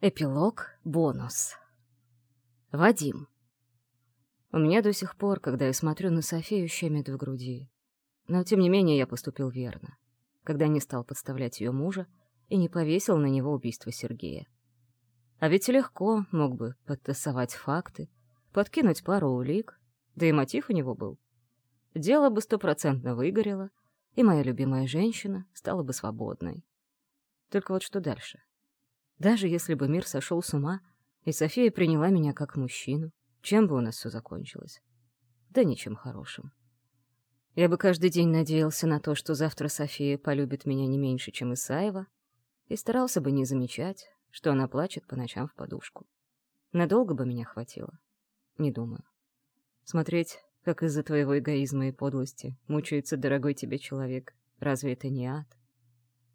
Эпилог, бонус. Вадим. У меня до сих пор, когда я смотрю на Софию, щемит в груди. Но, тем не менее, я поступил верно, когда не стал подставлять ее мужа и не повесил на него убийство Сергея. А ведь легко мог бы подтасовать факты, подкинуть пару улик, да и мотив у него был. Дело бы стопроцентно выгорело, и моя любимая женщина стала бы свободной. Только вот что дальше? Даже если бы мир сошел с ума, и София приняла меня как мужчину, чем бы у нас все закончилось? Да ничем хорошим. Я бы каждый день надеялся на то, что завтра София полюбит меня не меньше, чем Исаева, и старался бы не замечать, что она плачет по ночам в подушку. Надолго бы меня хватило? Не думаю. Смотреть, как из-за твоего эгоизма и подлости мучается дорогой тебе человек, разве это не ад?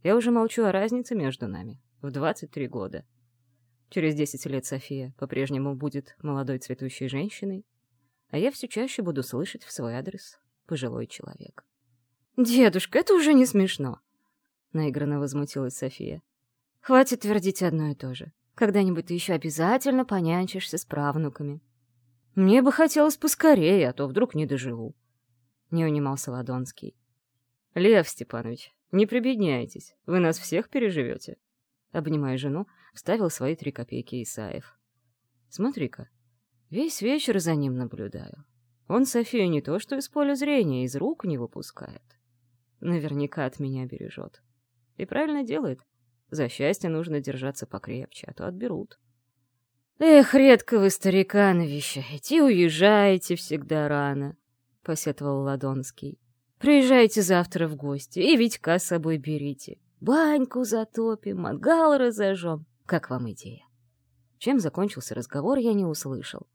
Я уже молчу о разнице между нами в 23 года. Через 10 лет София по-прежнему будет молодой цветущей женщиной, а я все чаще буду слышать в свой адрес «пожилой человек». «Дедушка, это уже не смешно!» — наигранно возмутилась София. «Хватит твердить одно и то же. Когда-нибудь ты еще обязательно понянчишься с правнуками». «Мне бы хотелось поскорее, а то вдруг не доживу», — не унимался Ладонский. «Лев Степанович, не прибедняйтесь, вы нас всех переживете обнимая жену, вставил свои три копейки Исаев. «Смотри-ка, весь вечер за ним наблюдаю. Он Софию не то что из поля зрения, из рук не выпускает. Наверняка от меня бережет. И правильно делает. За счастье нужно держаться покрепче, а то отберут». «Эх, редко вы старика навещаете и уезжаете всегда рано», — посетовал Ладонский. «Приезжайте завтра в гости и Витька с собой берите. Баньку затопим, мангал разожжем. Как вам идея? Чем закончился разговор, я не услышал.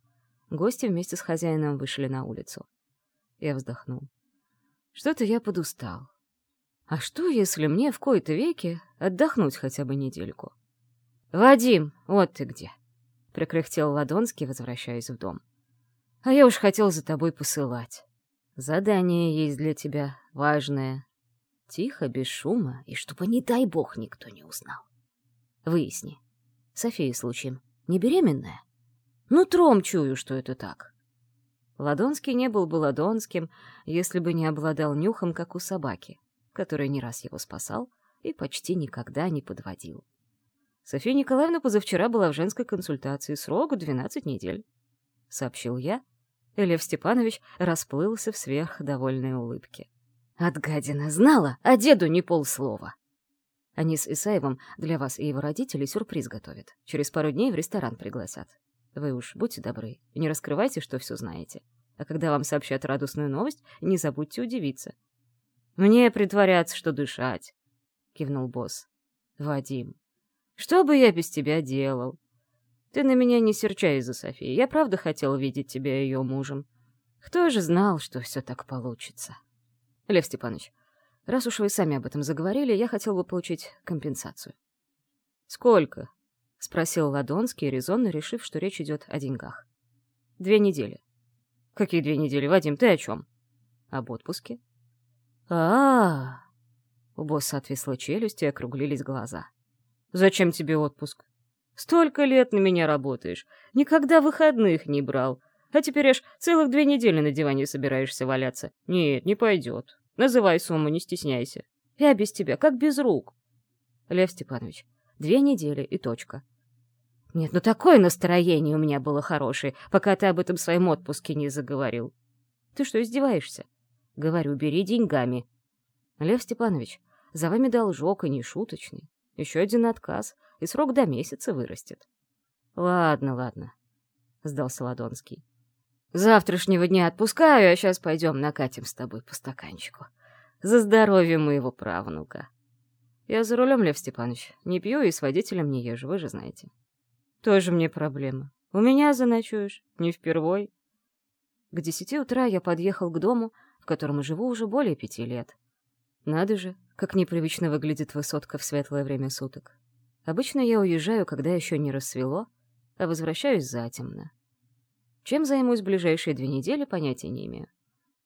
Гости вместе с хозяином вышли на улицу. Я вздохнул. Что-то я подустал. А что, если мне в кои-то веки отдохнуть хотя бы недельку? «Вадим, вот ты где!» — прикряхтел Ладонский, возвращаясь в дом. «А я уж хотел за тобой посылать. Задание есть для тебя важное, Тихо, без шума, и чтобы, не дай бог, никто не узнал. Выясни. София случаем не беременная? Ну, тром чую, что это так. Ладонский не был бы Ладонским, если бы не обладал нюхом, как у собаки, который не раз его спасал и почти никогда не подводил. София Николаевна позавчера была в женской консультации, срок 12 недель. Сообщил я, и Лев Степанович расплылся в сверхдовольной улыбке. От гадина знала, а деду не полслова. Они с Исаевым для вас и его родителей сюрприз готовят. Через пару дней в ресторан пригласят. Вы уж будьте добры, не раскрывайте, что все знаете. А когда вам сообщат радостную новость, не забудьте удивиться. «Мне притворяться, что дышать», — кивнул босс. «Вадим, что бы я без тебя делал? Ты на меня не серчай из-за Софии. Я правда хотел видеть тебя ее мужем. Кто же знал, что все так получится?» Лев Степанович, раз уж вы сами об этом заговорили, я хотел бы получить компенсацию. Сколько? спросил Ладонский, резонно решив, что речь идет о деньгах. Две недели. Какие две недели, Вадим, ты о чем? Об отпуске. А, -а, -а. У босса отвисла челюсть и округлились глаза. Зачем тебе отпуск? Столько лет на меня работаешь, никогда выходных не брал. А теперь аж целых две недели на диване собираешься валяться. Нет, не пойдет. Называй сумму, не стесняйся. Я без тебя, как без рук. Лев Степанович, две недели и точка. Нет, ну такое настроение у меня было хорошее, пока ты об этом своем отпуске не заговорил. Ты что, издеваешься? Говорю, бери деньгами. Лев Степанович, за вами должок и не шуточный. Еще один отказ, и срок до месяца вырастет. Ладно, ладно, — сдался Ладонский. Завтрашнего дня отпускаю, а сейчас пойдем накатим с тобой по стаканчику. За здоровье моего правнука. Я за рулем, Лев Степанович. Не пью и с водителем не езжу, вы же знаете. Тоже мне проблема. У меня заночуешь, не впервой. К десяти утра я подъехал к дому, в котором живу уже более пяти лет. Надо же, как непривычно выглядит высотка в светлое время суток. Обычно я уезжаю, когда еще не рассвело, а возвращаюсь затемно. Чем займусь в ближайшие две недели, понятия не имею.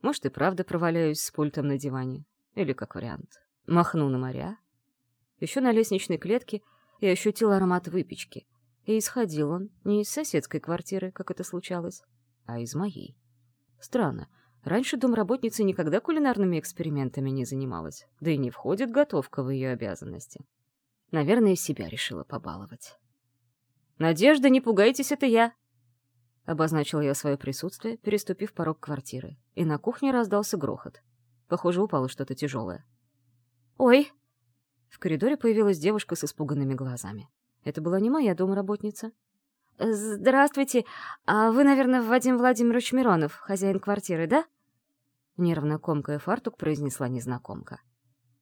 Может, и правда проваляюсь с пультом на диване. Или, как вариант, махну на моря. Еще на лестничной клетке я ощутил аромат выпечки. И исходил он не из соседской квартиры, как это случалось, а из моей. Странно, раньше домработница никогда кулинарными экспериментами не занималась, да и не входит готовка в ее обязанности. Наверное, себя решила побаловать. «Надежда, не пугайтесь, это я!» Обозначил я свое присутствие, переступив порог квартиры, и на кухне раздался грохот. Похоже, упало что-то тяжелое. «Ой!» В коридоре появилась девушка с испуганными глазами. Это была не моя домработница. «Здравствуйте. А вы, наверное, Вадим Владимирович Миронов, хозяин квартиры, да?» Нервно комкая фартук произнесла незнакомка.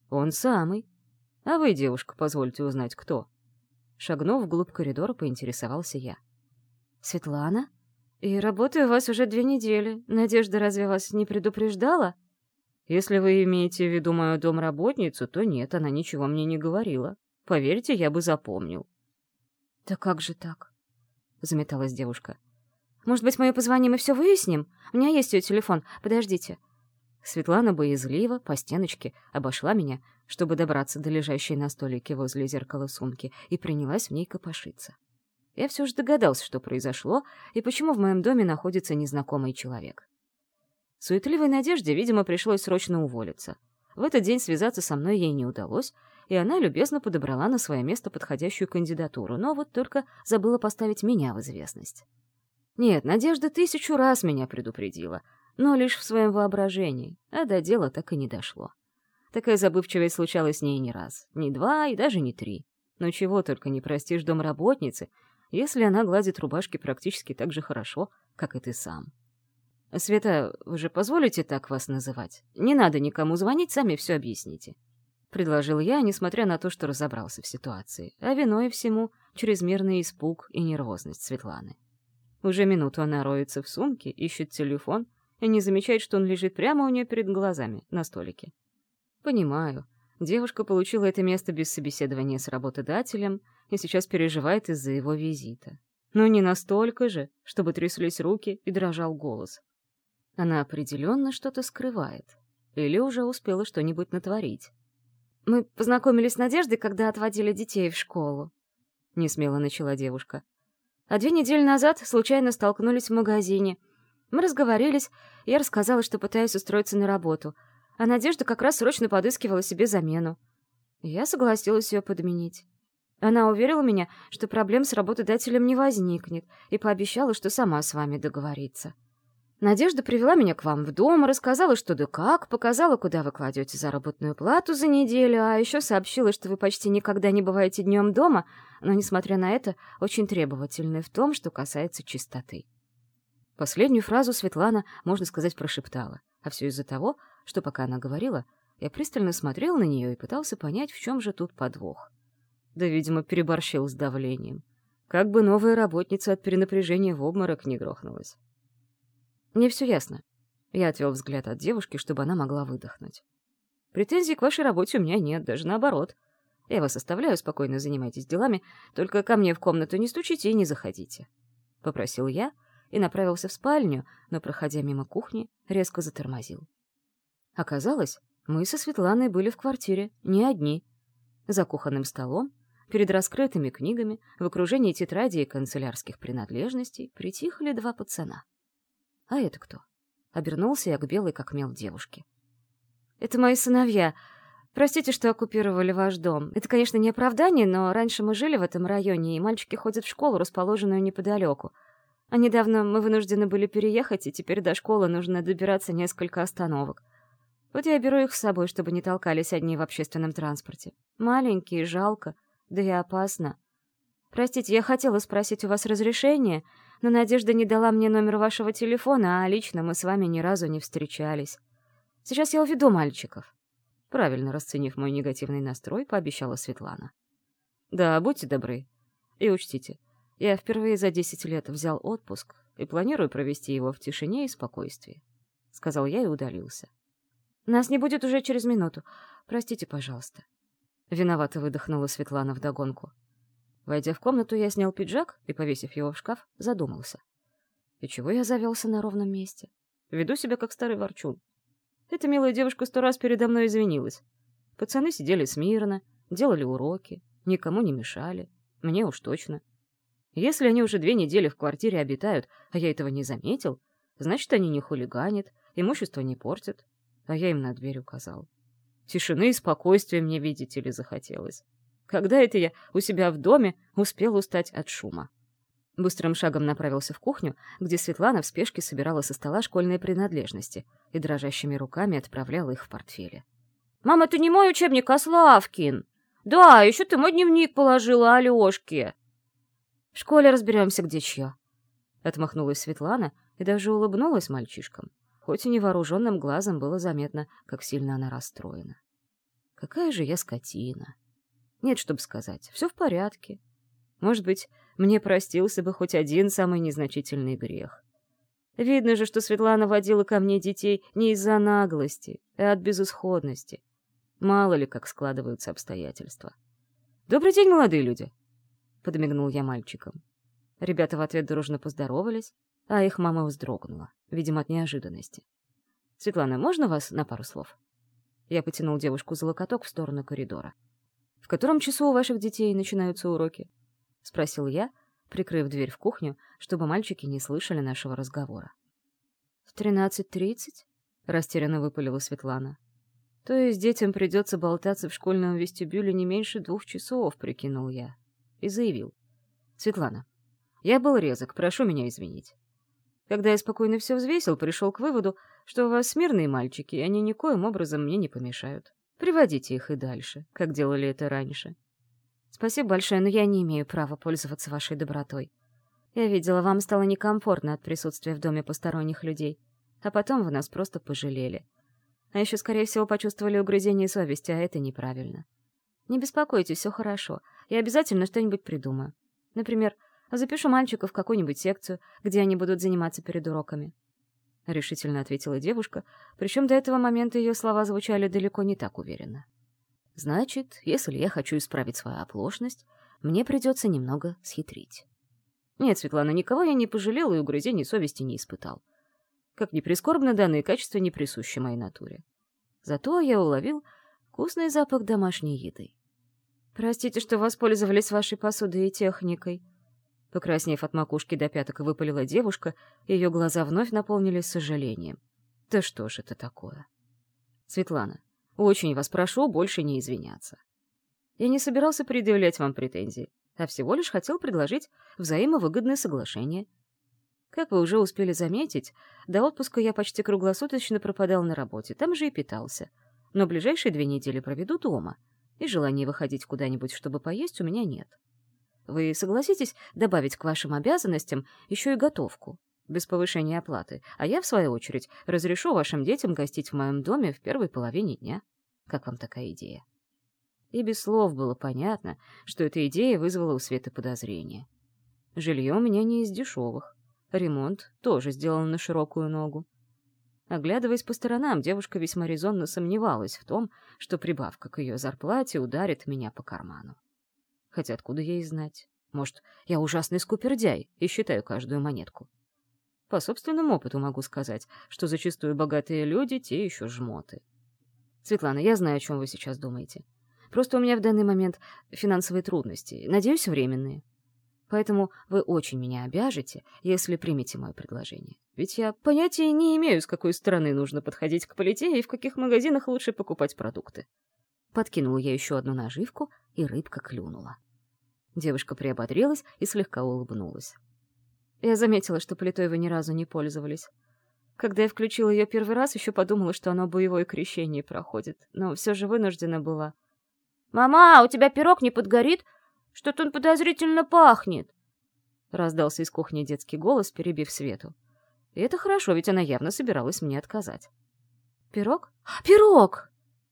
«Он самый. А вы, девушка, позвольте узнать, кто?» Шагнув вглубь коридора, поинтересовался я. «Светлана? И работаю у вас уже две недели. Надежда разве вас не предупреждала?» «Если вы имеете в виду мою домработницу, то нет, она ничего мне не говорила. Поверьте, я бы запомнил». «Да как же так?» — заметалась девушка. «Может быть, мы позвоним и все выясним? У меня есть ее телефон. Подождите». Светлана боязливо по стеночке обошла меня, чтобы добраться до лежащей на столике возле зеркала сумки, и принялась в ней копошиться. Я все же догадался, что произошло, и почему в моем доме находится незнакомый человек. Суетливой Надежде, видимо, пришлось срочно уволиться. В этот день связаться со мной ей не удалось, и она любезно подобрала на свое место подходящую кандидатуру, но вот только забыла поставить меня в известность. Нет, Надежда тысячу раз меня предупредила, но лишь в своем воображении, а до дела так и не дошло. Такая забывчивость случалась с ней не раз, не два и даже не три. Но чего только не простишь домработнице, если она гладит рубашки практически так же хорошо, как и ты сам. «Света, вы же позволите так вас называть? Не надо никому звонить, сами все объясните». — предложил я, несмотря на то, что разобрался в ситуации, а виной всему — чрезмерный испуг и нервозность Светланы. Уже минуту она роется в сумке, ищет телефон и не замечает, что он лежит прямо у нее перед глазами, на столике. Понимаю. Девушка получила это место без собеседования с работодателем и сейчас переживает из-за его визита. Но не настолько же, чтобы тряслись руки и дрожал голос. Она определенно что-то скрывает. Или уже успела что-нибудь натворить. Мы познакомились с Надеждой, когда отводили детей в школу. Несмело начала девушка. А две недели назад случайно столкнулись в магазине. Мы разговорились, я рассказала, что пытаюсь устроиться на работу, а Надежда как раз срочно подыскивала себе замену. Я согласилась ее подменить. Она уверила меня, что проблем с работодателем не возникнет, и пообещала, что сама с вами договорится. Надежда привела меня к вам в дом, рассказала, что да как, показала, куда вы кладете заработную плату за неделю, а еще сообщила, что вы почти никогда не бываете днем дома, но, несмотря на это, очень требовательны в том, что касается чистоты. Последнюю фразу Светлана, можно сказать, прошептала, а все из-за того, что пока она говорила, я пристально смотрел на нее и пытался понять, в чем же тут подвох. Да, видимо, переборщил с давлением. Как бы новая работница от перенапряжения в обморок не грохнулась. Мне все ясно. Я отвел взгляд от девушки, чтобы она могла выдохнуть. Претензий к вашей работе у меня нет, даже наоборот. Я вас оставляю, спокойно занимайтесь делами, только ко мне в комнату не стучите и не заходите. Попросил я и направился в спальню, но, проходя мимо кухни, резко затормозил. Оказалось, мы со Светланой были в квартире, не одни. За кухонным столом, перед раскрытыми книгами, в окружении тетрадей и канцелярских принадлежностей притихли два пацана. «А это кто?» Обернулся я к белой, как мел девушке. «Это мои сыновья. Простите, что оккупировали ваш дом. Это, конечно, не оправдание, но раньше мы жили в этом районе, и мальчики ходят в школу, расположенную неподалеку. А недавно мы вынуждены были переехать, и теперь до школы нужно добираться несколько остановок. Вот я беру их с собой, чтобы не толкались одни в общественном транспорте. Маленькие, жалко, да и опасно. Простите, я хотела спросить у вас разрешения, но Надежда не дала мне номер вашего телефона, а лично мы с вами ни разу не встречались. Сейчас я уведу мальчиков». Правильно расценив мой негативный настрой, пообещала Светлана. «Да, будьте добры. И учтите, я впервые за десять лет взял отпуск и планирую провести его в тишине и спокойствии», — сказал я и удалился. «Нас не будет уже через минуту. Простите, пожалуйста». Виновато выдохнула Светлана вдогонку. Войдя в комнату, я снял пиджак и, повесив его в шкаф, задумался. И чего я завелся на ровном месте? Веду себя как старый ворчун. Эта милая девушка сто раз передо мной извинилась. Пацаны сидели смирно, делали уроки, никому не мешали. Мне уж точно. Если они уже две недели в квартире обитают, а я этого не заметил, значит, они не хулиганят, имущество не портят, а я им на дверь указал. Тишины и спокойствия мне, видите ли, захотелось. Когда это я у себя в доме успел устать от шума? Быстрым шагом направился в кухню, где Светлана в спешке собирала со стола школьные принадлежности и дрожащими руками отправляла их в портфеле. «Мама, это не мой учебник, а Славкин! Да, еще ты мой дневник положила Алешке!» «В школе разберемся, где чье!» Отмахнулась Светлана и даже улыбнулась мальчишкам, хоть и невооруженным глазом было заметно, как сильно она расстроена. «Какая же я скотина!» Нет, чтобы сказать, все в порядке. Может быть, мне простился бы хоть один самый незначительный грех. Видно же, что Светлана водила ко мне детей не из-за наглости, а от безысходности. Мало ли, как складываются обстоятельства. «Добрый день, молодые люди!» — подмигнул я мальчикам. Ребята в ответ дружно поздоровались, а их мама вздрогнула, видимо, от неожиданности. «Светлана, можно вас на пару слов?» Я потянул девушку за локоток в сторону коридора. «В котором часу у ваших детей начинаются уроки?» — спросил я, прикрыв дверь в кухню, чтобы мальчики не слышали нашего разговора. «В тринадцать тридцать?» — растерянно выпалила Светлана. «То есть детям придется болтаться в школьном вестибюле не меньше двух часов», — прикинул я. И заявил. «Светлана, я был резок, прошу меня извинить. Когда я спокойно все взвесил, пришел к выводу, что у вас смирные мальчики, и они никоим образом мне не помешают. Приводите их и дальше, как делали это раньше. Спасибо большое, но я не имею права пользоваться вашей добротой. Я видела, вам стало некомфортно от присутствия в доме посторонних людей, а потом вы нас просто пожалели. А еще, скорее всего, почувствовали угрызение совести, а это неправильно. Не беспокойтесь, все хорошо. Я обязательно что-нибудь придумаю. Например, запишу мальчиков в какую-нибудь секцию, где они будут заниматься перед уроками. — решительно ответила девушка, причем до этого момента ее слова звучали далеко не так уверенно. Значит, если я хочу исправить свою оплошность, мне придется немного схитрить. Нет, Светлана, никого я не пожалел и угрызений совести не испытал. Как ни прискорбно, данные качества не присущи моей натуре. Зато я уловил вкусный запах домашней еды. «Простите, что воспользовались вашей посудой и техникой», Покраснев от макушки до пяток, выпалила девушка, ее глаза вновь наполнились сожалением. «Да что ж это такое?» «Светлана, очень вас прошу больше не извиняться. Я не собирался предъявлять вам претензии, а всего лишь хотел предложить взаимовыгодное соглашение. Как вы уже успели заметить, до отпуска я почти круглосуточно пропадал на работе, там же и питался. Но ближайшие две недели проведу дома, и желания выходить куда-нибудь, чтобы поесть, у меня нет. Вы согласитесь добавить к вашим обязанностям еще и готовку? без повышения оплаты, а я, в свою очередь, разрешу вашим детям гостить в моем доме в первой половине дня. Как вам такая идея?» И без слов было понятно, что эта идея вызвала у Светы подозрения. Жилье у меня не из дешевых. Ремонт тоже сделан на широкую ногу. Оглядываясь по сторонам, девушка весьма резонно сомневалась в том, что прибавка к ее зарплате ударит меня по карману. Хотя откуда ей знать? Может, я ужасный скупердяй и считаю каждую монетку. По собственному опыту могу сказать, что зачастую богатые люди — те еще жмоты. Светлана, я знаю, о чем вы сейчас думаете. Просто у меня в данный момент финансовые трудности, надеюсь, временные. Поэтому вы очень меня обяжете, если примете мое предложение. Ведь я понятия не имею, с какой стороны нужно подходить к полите и в каких магазинах лучше покупать продукты. Подкинула я еще одну наживку, и рыбка клюнула. Девушка приободрилась и слегка улыбнулась. Я заметила, что плитой вы ни разу не пользовались. Когда я включила ее первый раз, еще подумала, что оно боевое крещение проходит, но все же вынуждена была. «Мама, у тебя пирог не подгорит? Что-то он подозрительно пахнет!» Раздался из кухни детский голос, перебив Свету. И это хорошо, ведь она явно собиралась мне отказать. «Пирог? Пирог!»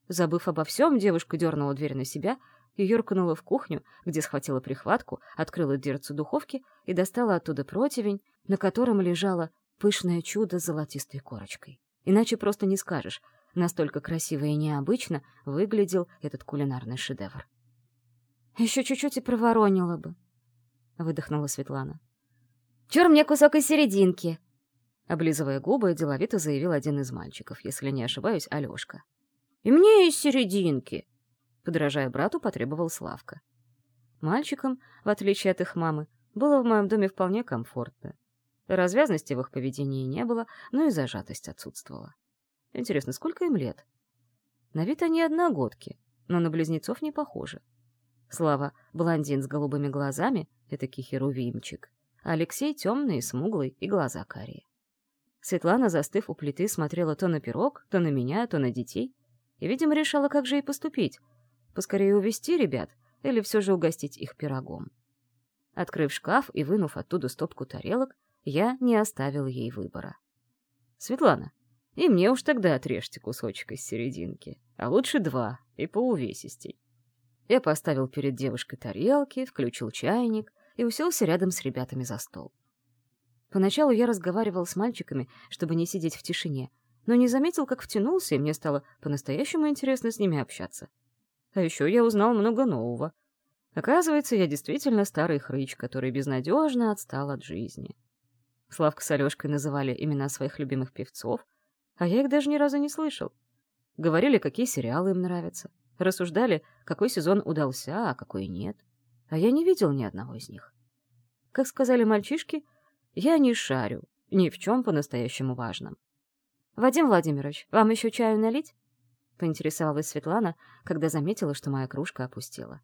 Забыв обо всем, девушка дернула дверь на себя и юркнула в кухню, где схватила прихватку, открыла дверцу духовки и достала оттуда противень, на котором лежало пышное чудо с золотистой корочкой. Иначе просто не скажешь, настолько красиво и необычно выглядел этот кулинарный шедевр. «Еще чуть-чуть и проворонила бы», — выдохнула Светлана. «Чур мне кусок из серединки!» Облизывая губы, деловито заявил один из мальчиков, если не ошибаюсь, Алёшка. «И мне из серединки!» подражая брату, потребовал Славка. Мальчикам, в отличие от их мамы, Было в моем доме вполне комфортно. Развязности в их поведении не было, но и зажатость отсутствовала. Интересно, сколько им лет? На вид они одногодки, но на близнецов не похожи. Слава — блондин с голубыми глазами, этакий херувимчик, а Алексей — темный, смуглый и глаза карие. Светлана, застыв у плиты, смотрела то на пирог, то на меня, то на детей, и, видимо, решала, как же ей поступить. Поскорее увести ребят или все же угостить их пирогом. Открыв шкаф и вынув оттуда стопку тарелок, я не оставил ей выбора. «Светлана, и мне уж тогда отрежьте кусочек из серединки, а лучше два, и по увесистей». Я поставил перед девушкой тарелки, включил чайник и уселся рядом с ребятами за стол. Поначалу я разговаривал с мальчиками, чтобы не сидеть в тишине, но не заметил, как втянулся, и мне стало по-настоящему интересно с ними общаться. А еще я узнал много нового. Оказывается, я действительно старый хрыч, который безнадежно отстал от жизни. Славка с Алешкой называли имена своих любимых певцов, а я их даже ни разу не слышал. Говорили, какие сериалы им нравятся. Рассуждали, какой сезон удался, а какой нет. А я не видел ни одного из них. Как сказали мальчишки, я не шарю, ни в чем по-настоящему важном. «Вадим Владимирович, вам еще чаю налить?» — поинтересовалась Светлана, когда заметила, что моя кружка опустела.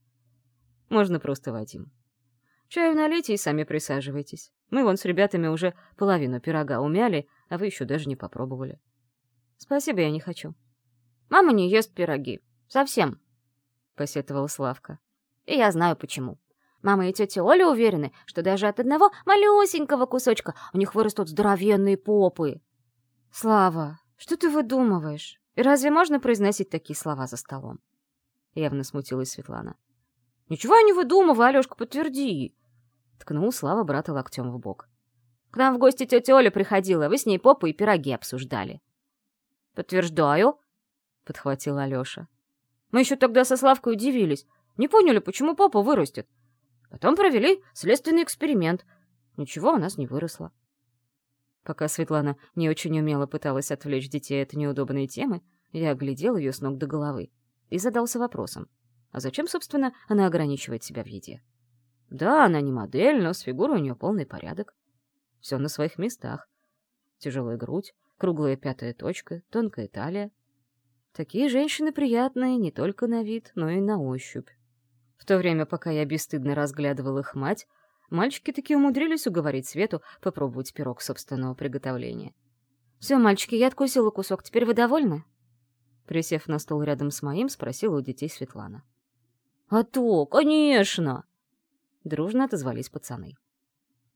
«Можно просто Вадим. Чаю налейте и сами присаживайтесь. Мы вон с ребятами уже половину пирога умяли, а вы еще даже не попробовали». «Спасибо, я не хочу». «Мама не ест пироги. Совсем», — посетовала Славка. «И я знаю, почему. Мама и тетя Оля уверены, что даже от одного малюсенького кусочка у них вырастут здоровенные попы». «Слава, что ты выдумываешь? Разве можно произносить такие слова за столом?» Явно смутилась Светлана. «Ничего я не выдумываю, Алёшка, подтверди!» Ткнул Слава брата локтем в бок. «К нам в гости тетя Оля приходила, вы с ней попу и пироги обсуждали». «Подтверждаю», — подхватил Алёша. «Мы еще тогда со Славкой удивились. Не поняли, почему попа вырастет. Потом провели следственный эксперимент. Ничего у нас не выросло». Пока Светлана не очень умело пыталась отвлечь детей от неудобной темы, я оглядел ее с ног до головы и задался вопросом, а зачем, собственно, она ограничивает себя в еде? Да, она не модель, но с фигурой у нее полный порядок. Все на своих местах. Тяжелая грудь, круглая пятая точка, тонкая талия. Такие женщины приятные не только на вид, но и на ощупь. В то время, пока я бесстыдно разглядывал их мать, Мальчики таки умудрились уговорить Свету попробовать пирог собственного приготовления. «Все, мальчики, я откусила кусок, теперь вы довольны?» Присев на стол рядом с моим, спросила у детей Светлана. «А то, конечно!» Дружно отозвались пацаны.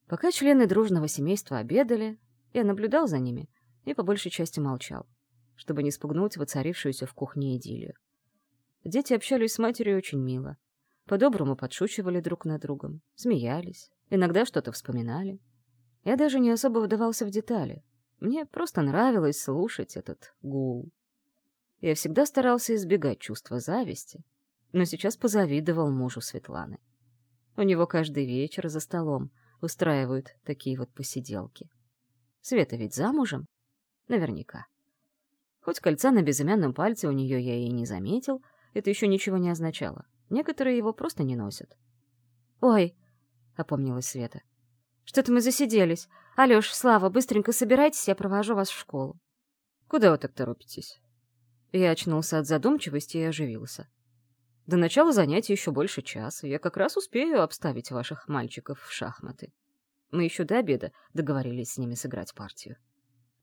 Пока члены дружного семейства обедали, я наблюдал за ними и по большей части молчал, чтобы не спугнуть воцарившуюся в кухне идиллию. Дети общались с матерью очень мило. По-доброму подшучивали друг над другом, смеялись, иногда что-то вспоминали. Я даже не особо вдавался в детали. Мне просто нравилось слушать этот гул. Я всегда старался избегать чувства зависти, но сейчас позавидовал мужу Светланы. У него каждый вечер за столом устраивают такие вот посиделки. Света ведь замужем? Наверняка. Хоть кольца на безымянном пальце у нее я и не заметил, это еще ничего не означало. Некоторые его просто не носят. «Ой!» — опомнилась Света. «Что-то мы засиделись. Алёш, Слава, быстренько собирайтесь, я провожу вас в школу». «Куда вы так торопитесь?» Я очнулся от задумчивости и оживился. До начала занятий еще больше часа. Я как раз успею обставить ваших мальчиков в шахматы. Мы еще до обеда договорились с ними сыграть партию.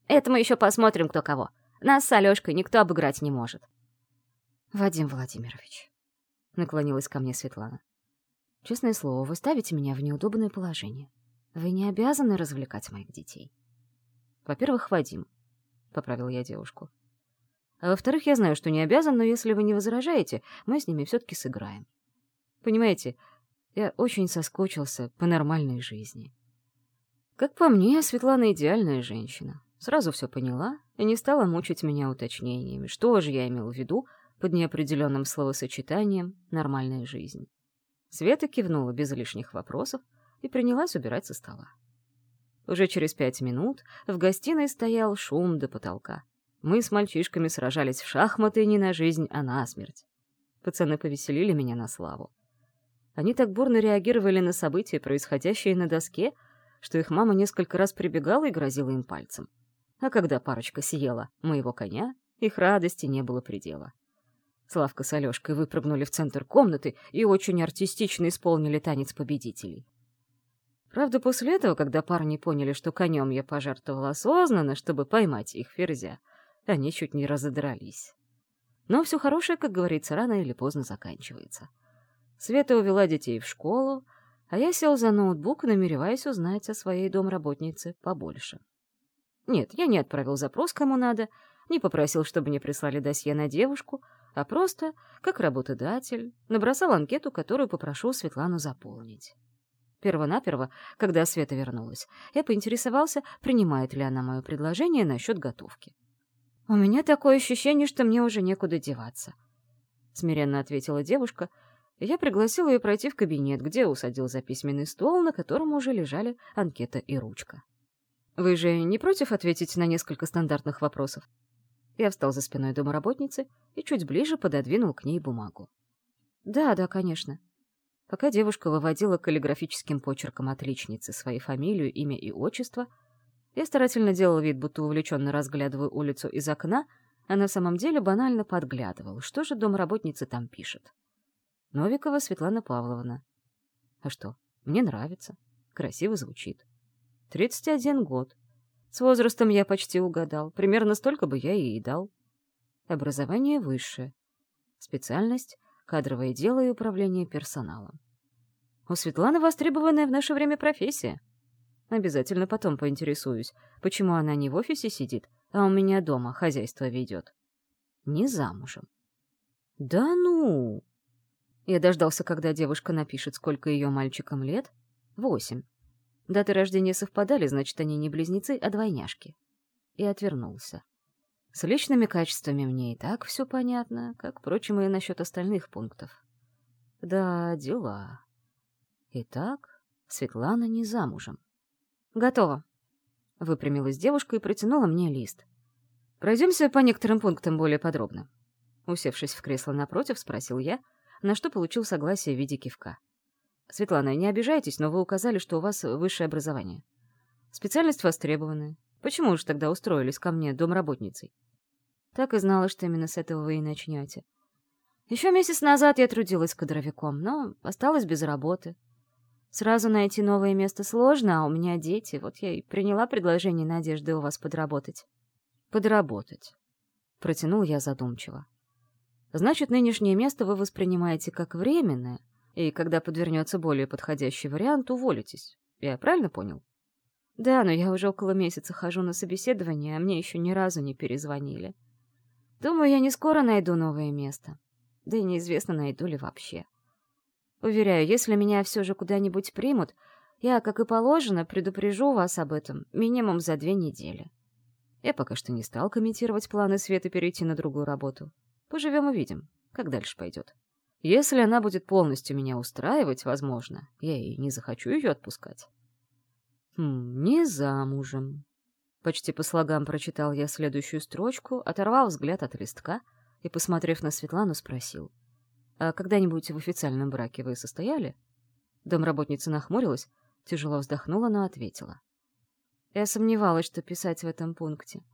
Это мы еще посмотрим, кто кого. Нас с Алёшкой никто обыграть не может. Вадим Владимирович, наклонилась ко мне Светлана. Честное слово, вы ставите меня в неудобное положение. Вы не обязаны развлекать моих детей. Во-первых, Вадим, — поправил я девушку. А во-вторых, я знаю, что не обязан, но если вы не возражаете, мы с ними все-таки сыграем. Понимаете, я очень соскучился по нормальной жизни. Как по мне, Светлана идеальная женщина. Сразу все поняла и не стала мучить меня уточнениями, что же я имел в виду, под неопределенным словосочетанием «нормальная жизнь». Света кивнула без лишних вопросов и принялась убирать со стола. Уже через пять минут в гостиной стоял шум до потолка. Мы с мальчишками сражались в шахматы не на жизнь, а на смерть. Пацаны повеселили меня на славу. Они так бурно реагировали на события, происходящие на доске, что их мама несколько раз прибегала и грозила им пальцем. А когда парочка съела моего коня, их радости не было предела. Славка с Алёшкой выпрыгнули в центр комнаты и очень артистично исполнили танец победителей. Правда, после этого, когда парни поняли, что конем я пожертвовала осознанно, чтобы поймать их ферзя, они чуть не разодрались. Но все хорошее, как говорится, рано или поздно заканчивается. Света увела детей в школу, а я сел за ноутбук, намереваясь узнать о своей домработнице побольше. Нет, я не отправил запрос кому надо, не попросил, чтобы мне прислали досье на девушку, а просто, как работодатель, набросал анкету, которую попрошу Светлану заполнить. Первонаперво, когда Света вернулась, я поинтересовался, принимает ли она мое предложение насчет готовки. «У меня такое ощущение, что мне уже некуда деваться», — смиренно ответила девушка, я пригласил ее пройти в кабинет, где усадил за письменный стол, на котором уже лежали анкета и ручка. «Вы же не против ответить на несколько стандартных вопросов?» Я встал за спиной домоработницы и чуть ближе пододвинул к ней бумагу. «Да, да, конечно». Пока девушка выводила каллиграфическим почерком отличницы свои фамилию, имя и отчество, я старательно делал вид, будто увлеченно разглядываю улицу из окна, а на самом деле банально подглядывал, что же домработница там пишет. Новикова Светлана Павловна. А что, мне нравится. Красиво звучит. 31 год. С возрастом я почти угадал. Примерно столько бы я и дал. Образование высшее. Специальность — кадровое дело и управление персоналом. У Светланы востребованная в наше время профессия. Обязательно потом поинтересуюсь, почему она не в офисе сидит, а у меня дома хозяйство ведет. Не замужем. Да ну! Я дождался, когда девушка напишет, сколько ее мальчикам лет. Восемь. Даты рождения совпадали, значит, они не близнецы, а двойняшки. И отвернулся. С личными качествами мне и так все понятно, как, впрочем, и насчет остальных пунктов. Да, дела. Итак, Светлана не замужем. Готово. Выпрямилась девушка и протянула мне лист. Пройдемся по некоторым пунктам более подробно. Усевшись в кресло напротив, спросил я, на что получил согласие в виде кивка. Светлана, не обижайтесь, но вы указали, что у вас высшее образование. Специальность востребованная. Почему же тогда устроились ко мне домработницей? Так и знала, что именно с этого вы и начнете. Еще месяц назад я трудилась кадровиком, но осталась без работы. Сразу найти новое место сложно, а у меня дети, вот я и приняла предложение Надежды у вас подработать. Подработать. Протянул я задумчиво. Значит, нынешнее место вы воспринимаете как временное — и когда подвернется более подходящий вариант, уволитесь. Я правильно понял? Да, но я уже около месяца хожу на собеседование, а мне еще ни разу не перезвонили. Думаю, я не скоро найду новое место. Да и неизвестно, найду ли вообще. Уверяю, если меня все же куда-нибудь примут, я, как и положено, предупрежу вас об этом минимум за две недели. Я пока что не стал комментировать планы Светы перейти на другую работу. Поживем-увидим, как дальше пойдет. Если она будет полностью меня устраивать, возможно, я и не захочу ее отпускать. Хм, не замужем. Почти по слогам прочитал я следующую строчку, оторвал взгляд от листка и, посмотрев на Светлану, спросил. «А когда-нибудь в официальном браке вы состояли?» Домработница нахмурилась, тяжело вздохнула, но ответила. Я сомневалась, что писать в этом пункте.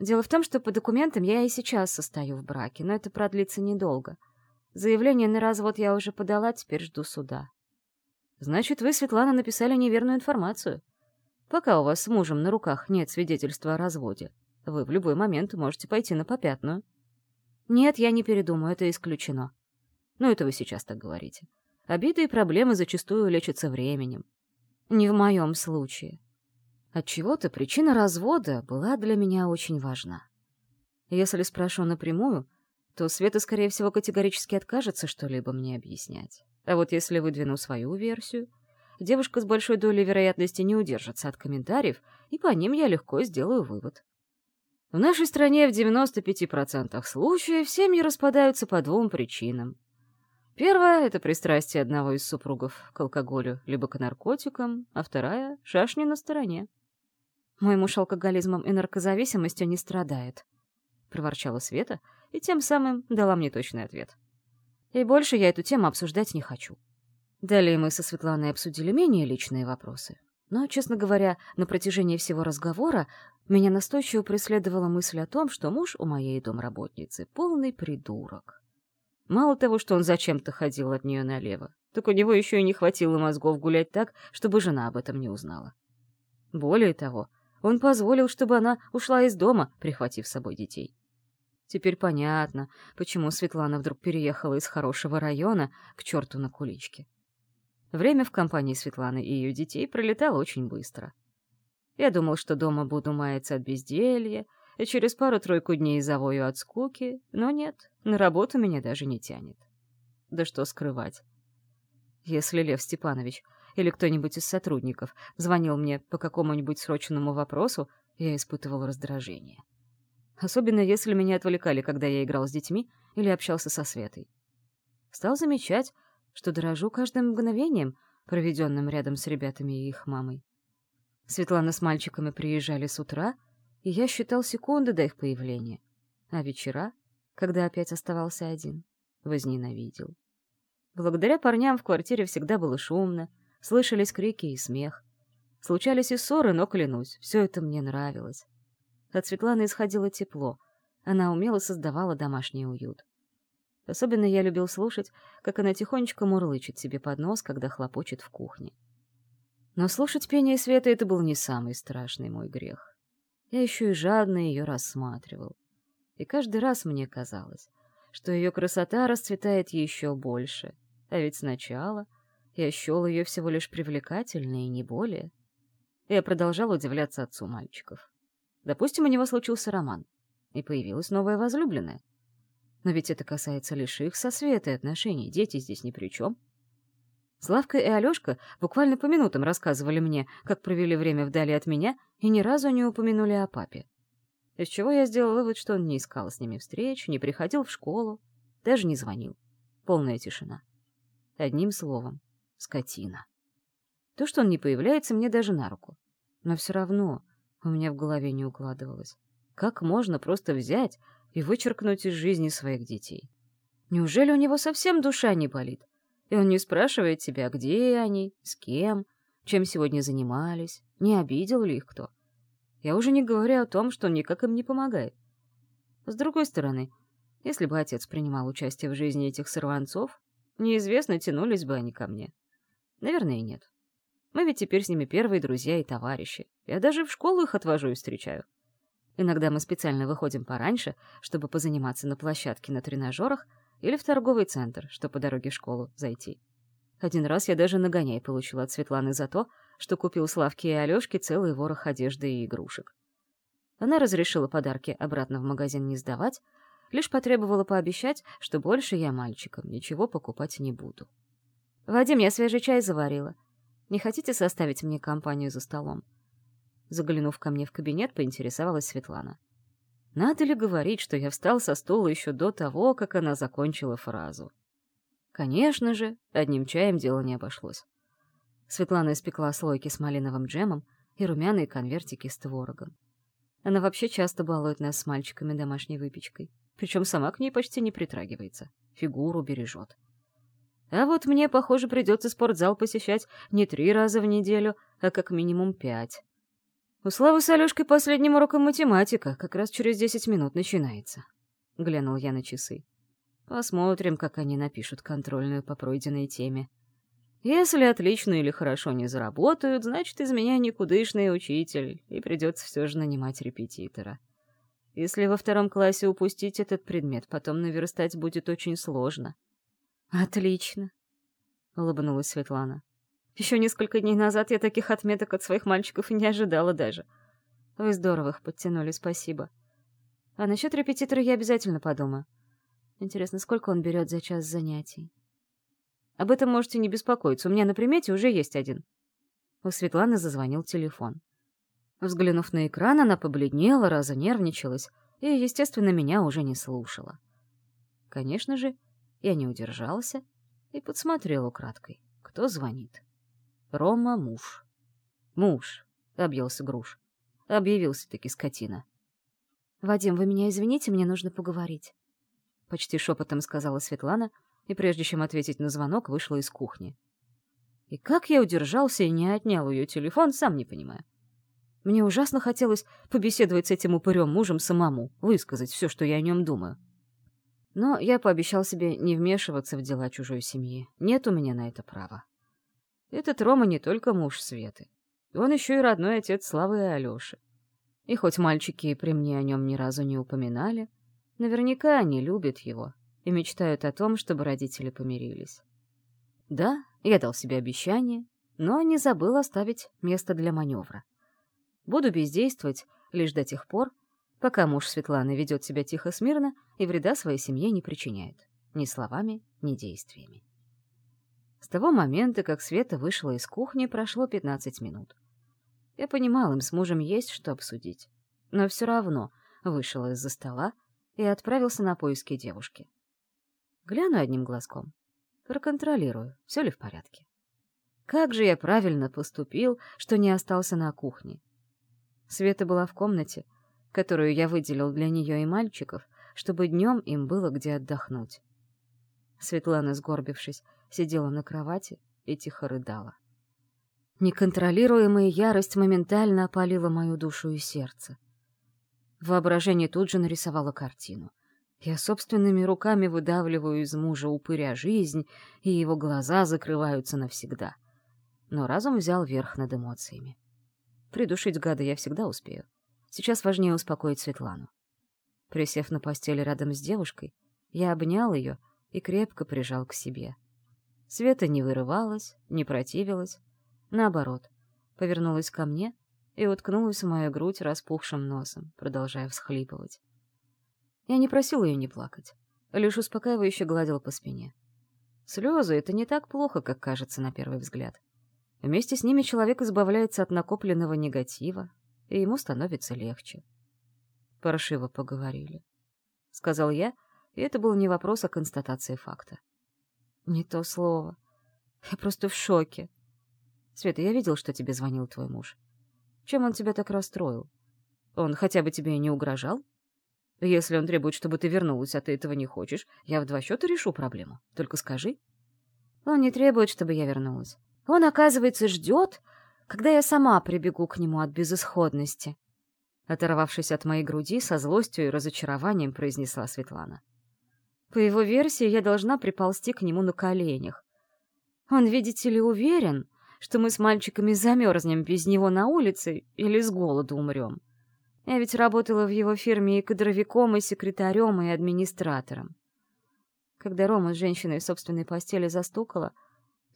Дело в том, что по документам я и сейчас состою в браке, но это продлится недолго — Заявление на развод я уже подала, теперь жду суда. Значит, вы, Светлана, написали неверную информацию. Пока у вас с мужем на руках нет свидетельства о разводе, вы в любой момент можете пойти на попятную. Нет, я не передумаю, это исключено. Ну, это вы сейчас так говорите. Обиды и проблемы зачастую лечатся временем. Не в моем случае. Отчего-то причина развода была для меня очень важна. Если спрошу напрямую, то Света, скорее всего, категорически откажется что-либо мне объяснять. А вот если выдвину свою версию, девушка с большой долей вероятности не удержится от комментариев, и по ним я легко сделаю вывод. В нашей стране в 95% случаев семьи распадаются по двум причинам. Первая — это пристрастие одного из супругов к алкоголю либо к наркотикам, а вторая — шашни на стороне. «Мой муж алкоголизмом и наркозависимостью не страдает», — проворчала Света — и тем самым дала мне точный ответ. И больше я эту тему обсуждать не хочу. Далее мы со Светланой обсудили менее личные вопросы. Но, честно говоря, на протяжении всего разговора меня настойчиво преследовала мысль о том, что муж у моей домработницы — полный придурок. Мало того, что он зачем-то ходил от нее налево, так у него еще и не хватило мозгов гулять так, чтобы жена об этом не узнала. Более того, он позволил, чтобы она ушла из дома, прихватив с собой детей. Теперь понятно, почему Светлана вдруг переехала из хорошего района к черту на куличке. Время в компании Светланы и ее детей пролетало очень быстро. Я думал, что дома буду маяться от безделья, и через пару-тройку дней завою от скуки, но нет, на работу меня даже не тянет. Да что скрывать. Если Лев Степанович или кто-нибудь из сотрудников звонил мне по какому-нибудь срочному вопросу, я испытывал раздражение. Особенно если меня отвлекали, когда я играл с детьми или общался со Светой. Стал замечать, что дорожу каждым мгновением, проведенным рядом с ребятами и их мамой. Светлана с мальчиками приезжали с утра, и я считал секунды до их появления. А вечера, когда опять оставался один, возненавидел. Благодаря парням в квартире всегда было шумно, слышались крики и смех. Случались и ссоры, но, клянусь, все это мне нравилось. От Светланы исходило тепло, она умело создавала домашний уют. Особенно я любил слушать, как она тихонечко мурлычет себе под нос, когда хлопочет в кухне. Но слушать пение Света — это был не самый страшный мой грех. Я еще и жадно ее рассматривал. И каждый раз мне казалось, что ее красота расцветает еще больше. А ведь сначала я счел ее всего лишь привлекательной и не более. Я продолжал удивляться отцу мальчиков. Допустим, у него случился роман, и появилась новая возлюбленная. Но ведь это касается лишь их со Светой отношений, дети здесь ни при чем. Славка и Алешка буквально по минутам рассказывали мне, как провели время вдали от меня, и ни разу не упомянули о папе. Из чего я сделал вывод, что он не искал с ними встреч, не приходил в школу, даже не звонил. Полная тишина. Одним словом, скотина. То, что он не появляется, мне даже на руку. Но все равно у меня в голове не укладывалось. Как можно просто взять и вычеркнуть из жизни своих детей. Неужели у него совсем душа не болит? И он не спрашивает тебя, где они, с кем, чем сегодня занимались, не обидел ли их кто. Я уже не говорю о том, что он никак им не помогает. С другой стороны, если бы отец принимал участие в жизни этих сорванцов, неизвестно, тянулись бы они ко мне. Наверное, нет. Мы ведь теперь с ними первые друзья и товарищи. Я даже в школу их отвожу и встречаю. Иногда мы специально выходим пораньше, чтобы позаниматься на площадке на тренажерах или в торговый центр, чтобы по дороге в школу зайти. Один раз я даже нагоняй получила от Светланы за то, что купил Славке и Алёшке целый ворох одежды и игрушек. Она разрешила подарки обратно в магазин не сдавать, лишь потребовала пообещать, что больше я мальчикам ничего покупать не буду. «Вадим, я свежий чай заварила. Не хотите составить мне компанию за столом?» Заглянув ко мне в кабинет, поинтересовалась Светлана. Надо ли говорить, что я встал со стула еще до того, как она закончила фразу? Конечно же, одним чаем дело не обошлось. Светлана испекла слойки с малиновым джемом и румяные конвертики с творогом. Она вообще часто балует нас с мальчиками домашней выпечкой, причем сама к ней почти не притрагивается, фигуру бережет. А вот мне, похоже, придется спортзал посещать не три раза в неделю, а как минимум пять. У Славы с Алёшкой последним уроком математика, как раз через десять минут начинается. Глянул я на часы. Посмотрим, как они напишут контрольную по пройденной теме. Если отлично или хорошо не заработают, значит, из меня никудышный учитель, и придется все же нанимать репетитора. Если во втором классе упустить этот предмет, потом наверстать будет очень сложно. «Отлично», — улыбнулась Светлана. Еще несколько дней назад я таких отметок от своих мальчиков не ожидала даже. Вы здорово их подтянули, спасибо. А насчет репетитора я обязательно подумаю. Интересно, сколько он берет за час занятий? Об этом можете не беспокоиться, у меня на примете уже есть один. У Светланы зазвонил телефон. Взглянув на экран, она побледнела, разонервничалась и, естественно, меня уже не слушала. Конечно же, я не удержался и подсмотрел украдкой, кто звонит. Рома муж. Муж, — объелся Груш. Объявился-таки скотина. «Вадим, вы меня извините, мне нужно поговорить», — почти шепотом сказала Светлана, и прежде чем ответить на звонок, вышла из кухни. И как я удержался и не отнял ее телефон, сам не понимаю. Мне ужасно хотелось побеседовать с этим упырем мужем самому, высказать все, что я о нем думаю. Но я пообещал себе не вмешиваться в дела чужой семьи. Нет у меня на это права. Этот Рома не только муж Светы. Он еще и родной отец Славы и Алёши. И хоть мальчики при мне о нем ни разу не упоминали, наверняка они любят его и мечтают о том, чтобы родители помирились. Да, я дал себе обещание, но не забыл оставить место для маневра. Буду бездействовать лишь до тех пор, пока муж Светланы ведет себя тихо-смирно и вреда своей семье не причиняет. Ни словами, ни действиями. С того момента, как Света вышла из кухни, прошло 15 минут. Я понимал, им с мужем есть что обсудить. Но все равно вышел из-за стола и отправился на поиски девушки. Гляну одним глазком. Проконтролирую, все ли в порядке. Как же я правильно поступил, что не остался на кухне. Света была в комнате, которую я выделил для нее и мальчиков, чтобы днем им было где отдохнуть. Светлана, сгорбившись, сидела на кровати и тихо рыдала. Неконтролируемая ярость моментально опалила мою душу и сердце. Воображение тут же нарисовало картину. Я собственными руками выдавливаю из мужа упыря жизнь, и его глаза закрываются навсегда. Но разум взял верх над эмоциями. Придушить гада я всегда успею. Сейчас важнее успокоить Светлану. Присев на постели рядом с девушкой, я обнял ее и крепко прижал к себе. Света не вырывалась, не противилась. Наоборот, повернулась ко мне и уткнулась в мою грудь распухшим носом, продолжая всхлипывать. Я не просил ее не плакать, лишь успокаивающе гладил по спине. Слезы — это не так плохо, как кажется на первый взгляд. Вместе с ними человек избавляется от накопленного негатива, и ему становится легче. Паршиво поговорили. Сказал я, и это был не вопрос, а констатация факта. Не то слово. Я просто в шоке. Света, я видел, что тебе звонил твой муж. Чем он тебя так расстроил? Он хотя бы тебе не угрожал? Если он требует, чтобы ты вернулась, а ты этого не хочешь, я в два счета решу проблему. Только скажи. Он не требует, чтобы я вернулась. Он, оказывается, ждет, когда я сама прибегу к нему от безысходности. Оторвавшись от моей груди, со злостью и разочарованием произнесла Светлана. По его версии, я должна приползти к нему на коленях. Он, видите ли, уверен, что мы с мальчиками замерзнем без него на улице или с голоду умрем. Я ведь работала в его фирме и кадровиком, и секретарем, и администратором. Когда Рома с женщиной в собственной постели застукала,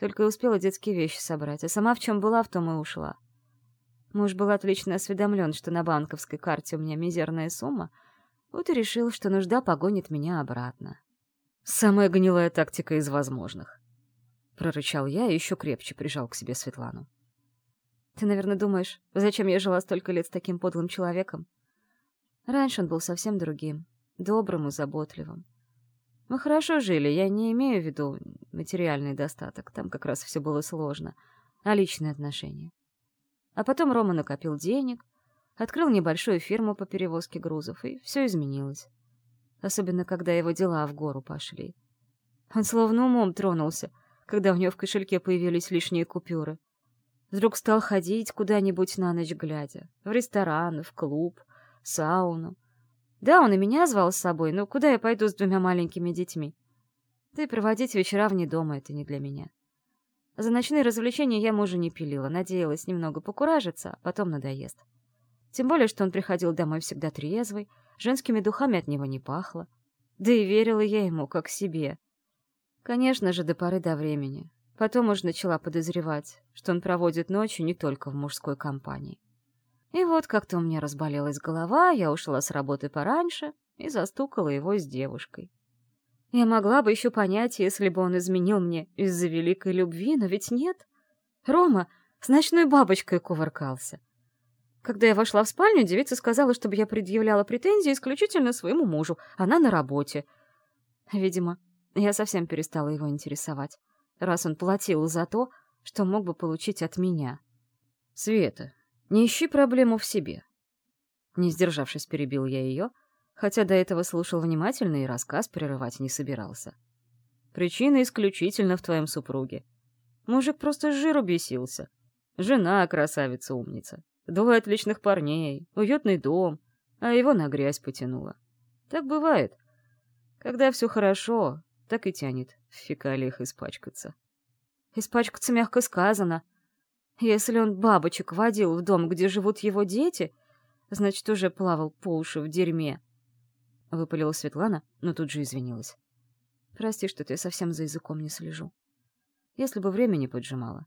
только и успела детские вещи собрать, а сама в чем была, в том и ушла. Муж был отлично осведомлен, что на банковской карте у меня мизерная сумма, вот и решил, что нужда погонит меня обратно. Самая гнилая тактика из возможных. Прорычал я и еще крепче прижал к себе Светлану. Ты, наверное, думаешь, зачем я жила столько лет с таким подлым человеком? Раньше он был совсем другим, добрым и заботливым. Мы хорошо жили, я не имею в виду материальный достаток, там как раз все было сложно, а личные отношения. А потом Рома накопил денег, открыл небольшую фирму по перевозке грузов, и все изменилось. Особенно, когда его дела в гору пошли. Он словно умом тронулся, когда у него в кошельке появились лишние купюры. Вдруг стал ходить куда-нибудь на ночь глядя. В ресторан, в клуб, сауну. Да, он и меня звал с собой, но куда я пойду с двумя маленькими детьми? Да и проводить вечера вне дома — это не для меня. За ночные развлечения я мужа не пилила, надеялась немного покуражиться, а потом надоест. Тем более, что он приходил домой всегда трезвый, женскими духами от него не пахло. Да и верила я ему, как себе. Конечно же, до поры до времени. Потом уж начала подозревать, что он проводит ночью не только в мужской компании. И вот как-то у меня разболелась голова, я ушла с работы пораньше и застукала его с девушкой. Я могла бы еще понять, если бы он изменил мне из-за великой любви, но ведь нет. Рома с ночной бабочкой кувыркался. Когда я вошла в спальню, девица сказала, чтобы я предъявляла претензии исключительно своему мужу. Она на работе. Видимо, я совсем перестала его интересовать, раз он платил за то, что мог бы получить от меня. «Света, не ищи проблему в себе. Не сдержавшись, перебил я ее, хотя до этого слушал внимательно и рассказ прерывать не собирался. Причина исключительно в твоем супруге. Мужик просто с жиру бесился. Жена красавица-умница. Двое отличных парней, уютный дом, а его на грязь потянуло. Так бывает. Когда все хорошо, так и тянет в фекалиях испачкаться. Испачкаться мягко сказано. Если он бабочек водил в дом, где живут его дети, значит, уже плавал по уши в дерьме. Выпалила Светлана, но тут же извинилась. Прости, что ты совсем за языком не слежу. Если бы время не поджимало,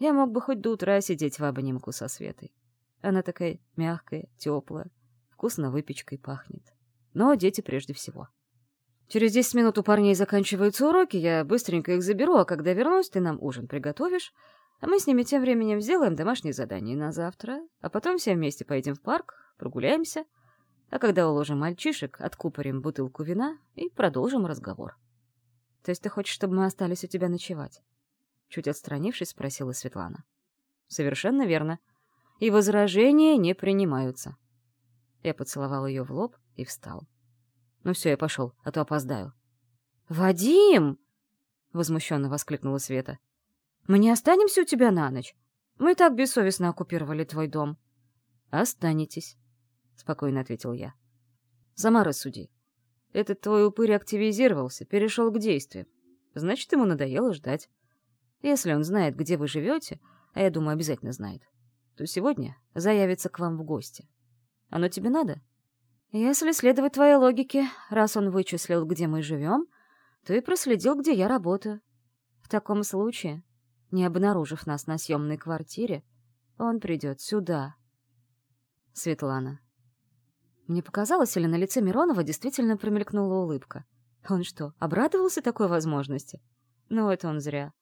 я мог бы хоть до утра сидеть в обнимку со Светой. Она такая мягкая, теплая, вкусно выпечкой пахнет. Но дети прежде всего. Через десять минут у парней заканчиваются уроки, я быстренько их заберу, а когда вернусь, ты нам ужин приготовишь, а мы с ними тем временем сделаем домашние задания на завтра, а потом все вместе поедем в парк, прогуляемся, а когда уложим мальчишек, откупорим бутылку вина и продолжим разговор. То есть ты хочешь, чтобы мы остались у тебя ночевать? Чуть отстранившись, спросила Светлана. Совершенно верно. И возражения не принимаются. Я поцеловал ее в лоб и встал. Ну все, я пошел, а то опоздаю. «Вадим!» — возмущенно воскликнула Света. «Мы не останемся у тебя на ночь? Мы так бессовестно оккупировали твой дом». «Останетесь», — спокойно ответил я. «Сама рассуди. Этот твой упырь активизировался, перешел к действиям. Значит, ему надоело ждать. Если он знает, где вы живете, а я думаю, обязательно знает, то сегодня заявится к вам в гости. Оно тебе надо?» Если следовать твоей логике, раз он вычислил, где мы живем, то и проследил, где я работаю. В таком случае, не обнаружив нас на съемной квартире, он придет сюда. Светлана. Мне показалось, или на лице Миронова действительно промелькнула улыбка. Он что, обрадовался такой возможности? Ну, это он зря.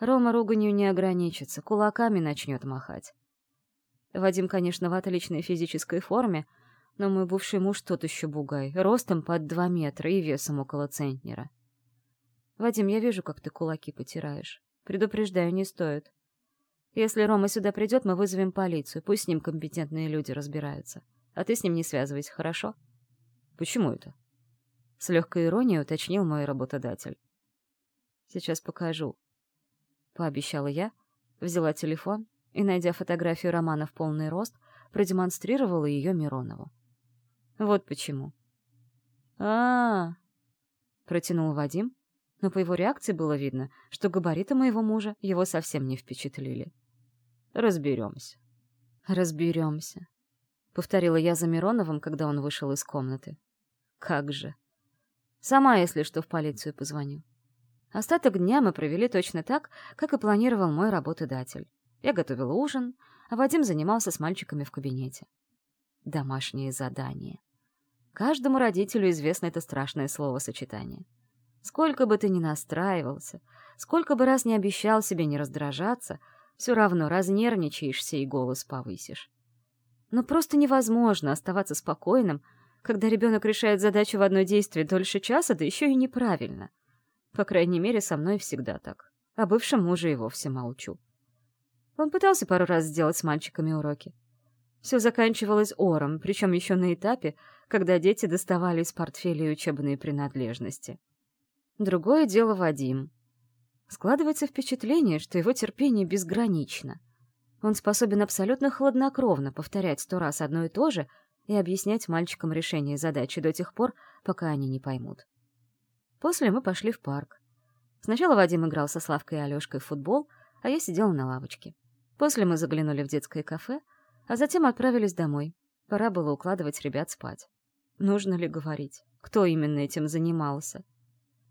Рома руганью не ограничится, кулаками начнет махать. Вадим, конечно, в отличной физической форме, но мой бывший муж тот еще бугай, ростом под два метра и весом около центнера. Вадим, я вижу, как ты кулаки потираешь. Предупреждаю, не стоит. Если Рома сюда придет, мы вызовем полицию, пусть с ним компетентные люди разбираются. А ты с ним не связывайся, хорошо? Почему это? С легкой иронией уточнил мой работодатель. Сейчас покажу. Пообещала я, взяла телефон и, найдя фотографию Романа в полный рост, продемонстрировала ее Миронову. Вот почему. а, -а, -а протянул Вадим, но по его реакции было видно, что габариты моего мужа его совсем не впечатлили. «Разберемся». «Разберемся», — повторила я за Мироновым, когда он вышел из комнаты. «Как же. Сама, если что, в полицию позвоню». Остаток дня мы провели точно так, как и планировал мой работодатель. Я готовила ужин, а Вадим занимался с мальчиками в кабинете. Домашнее задание. Каждому родителю известно это страшное словосочетание. Сколько бы ты ни настраивался, сколько бы раз не обещал себе не раздражаться, все равно разнервничаешься и голос повысишь. Но просто невозможно оставаться спокойным, когда ребенок решает задачу в одно действие дольше часа, да еще и неправильно. По крайней мере, со мной всегда так. О бывшем муже и вовсе молчу. Он пытался пару раз сделать с мальчиками уроки. Все заканчивалось ором, причем еще на этапе, когда дети доставали из портфелей учебные принадлежности. Другое дело Вадим. Складывается впечатление, что его терпение безгранично. Он способен абсолютно хладнокровно повторять сто раз одно и то же и объяснять мальчикам решение задачи до тех пор, пока они не поймут. После мы пошли в парк. Сначала Вадим играл со Славкой и Алёшкой в футбол, а я сидела на лавочке. После мы заглянули в детское кафе, а затем отправились домой. Пора было укладывать ребят спать. Нужно ли говорить, кто именно этим занимался?